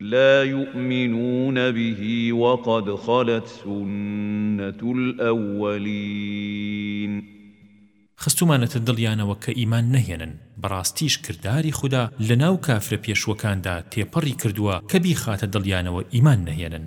لا یومنون به وقد خلت سنة الاولین. خستومانەتە دڵیانەوە کە ئیمان نەهێنن، بەڕاستیش کرداری خودا لەناو کافرە پێشووەکاندا تێپەڕی کردووە کە بیخاتە دڵیانەوە ئیمان نەهێنن،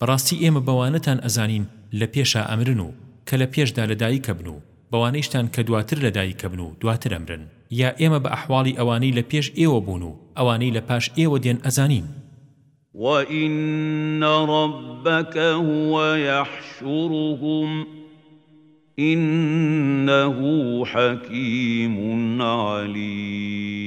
بەڕاستی ئێمە بەوانەتان ئەزانین لە پێشا ئەمرن و کە لە پێشدا لە دایک ئەبن و بەوانەیشتان کە دواتر لە دایک ئەبن و دواتر ئەمرن یا ئێمە بە ئەحواڵی ئەوانەی لە پێش ئێوە بوون و ئەوانەی لە پاش ئێوە دێن ئەزانین. وَإِنَّ رَبَّکَ هُوَ یَحْشُرُهُمْ إِنَّهُ حَکِیمٌ عَلِیمٌ.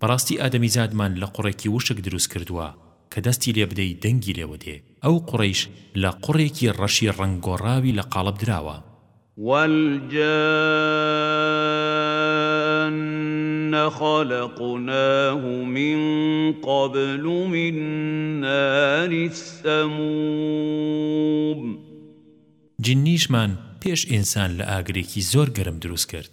بەڕاستی ئادەمیزادمان لە قوڕێکی وشک دروست کردووە کە دەستی لێ بدەی دەنگی لێوە دێ، ئەو قوڕەیش لە قوڕێکی ڕەشی ڕەنگ گۆڕاوی لە قاڵب دراوە. والجان خلقناه من قبل من نار السموم. جنیشمان پێش ئینسان لە ئاگرێکی زۆر گەرم دروست کرد.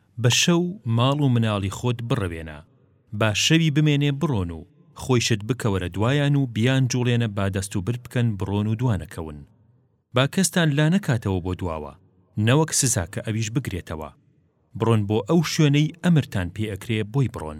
بە شەو ماڵ و مناڵی خۆت بڕەوێنە با شەوی بمێنێ بڕۆن و خۆیشت بکەوەرە دوایان و بیانجوڵێنە با دەست و بر بکەن بڕۆن و دوانەکەون با کەستان لانەکاتەوە بۆ دواوە نەوەک سزا کە ئەویش بگرێتەوە بڕۆن بۆ ئەو شوێنەی ئەمرتان پێ ئەکرێ بۆی بڕۆن.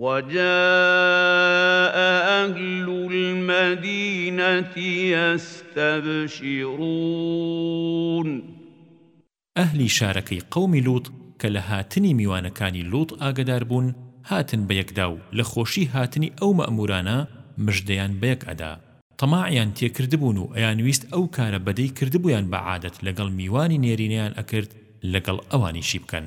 وجاء أهل المدينة يستبشرون ئەهلی شارەکەی قەومی لوط کە لە هاتنی میوانەکانی لوط ئاگەدار بوون هاتن بە یەکدا و لە خۆشی هاتنی ئەو مەئمورانە مژدەیان بە یەک ئەدا تەماعیان تێ کردبوون و ئەیانویست ئەو کارە بەدەی کردبوویان بە عادەت لەگەڵ میوانی نێرینەیان ئەکرد لەگەڵ ئەوانیشی بکەن.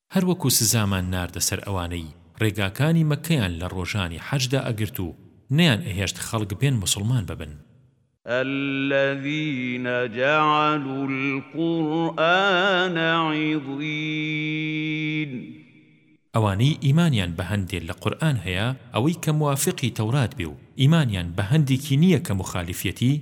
هەر وەکو سزامان ناردە سەر ئەوانەی ڕێگاکانی مەککەیان لە ڕۆژانی حەجدا ئەگرت و نەیان ئەهێشت خەڵک بێن موسڵمان ببن. الذین جعلوا القرآن عضین. ئەوانەی ئیمانیان بە هەندێ لە قورئان هەیە ئەوەی کە موافقی تەورات بێ و ئیمانیان بە هەندێکی نییە کە موخالیفیەتی،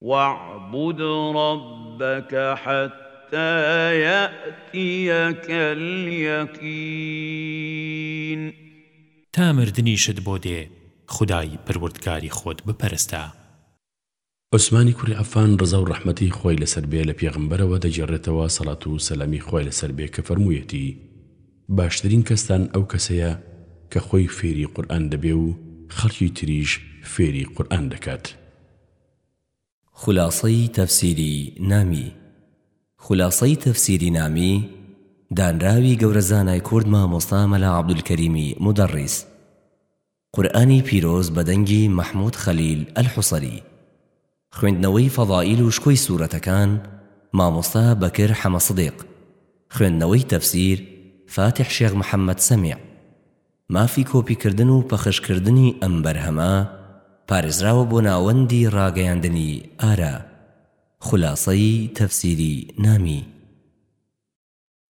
وَاعْبُدْ رَبَّکَ حَتَّى یَأْتِیَکَ الْیَقِینُ. تا مردنیشت بۆ دێ خودای پەروردگاری خۆت بپەرستە. عوسمانی کوڕی عەفان ڕەزاو ڕەحمەتی خوای لەسەر بێ لە پێغەمبەرەوە دەگێڕێتەوە سەڵات و سەلامی خوای لەسەر بێ کە فەرموویەتی، باشترین کەستان ئەو کەسەیە کە خۆی فێری قورئان دەبێ و خەڵکی تریش فێری قورئان دەکات. خولاسەی تەفسیری نامی خولاسەی تەفسیری نامی دانراوی گەورە زانای کورد مامۆستا مەلا عەبدولکەریمی مودەڕیس قورئانی پیرۆز بە دەنگی مەحمود خەلیل ئەلحوسەری خوێندنەوەی فەضائیل و شکۆی سورەتەکان مامۆستا بەکر حەمە سدیق خوێندنەوەی تەفسیر فاتح شێخ محمد سەمیع مافی کۆپیکردن و پەخشکردنی ئەم بەرهەمە پارێزراوە بۆ ناوەندی ڕاگەیاندنی ئارا خولاسەی تەفسیری نامی.